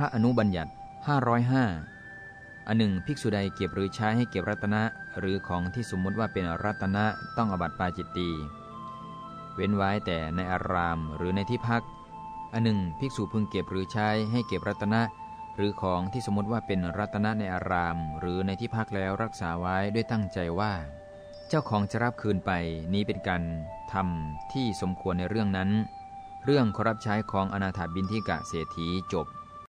ระอนุบัญญัติ 505อันหนึ่งภิกษุใดเก็บหรือใช้ให้เก็บรัตนะ หรือของที่สมมุติว่าเป็นรัตนะต้องอบัติปาจิตตีเว้นไว้แต่ในอารามหรือในที่พัก อันหนึ่งภิกษุพึงเก็บหรือใช้ให้เก็บรัตนะ หรือของที่สมมติว่าเป็นรัตนะในอาราม หรือในที่พักแล้วรักษาไว้ด้วยตั้งใจว่า เจ้าของจะรับคืนไปนี้เป็นการทำที่สมควรในเรื่องนั้น เรื่องขอรับใช้ของอนาถาบินทิกะเศรษฐีจบ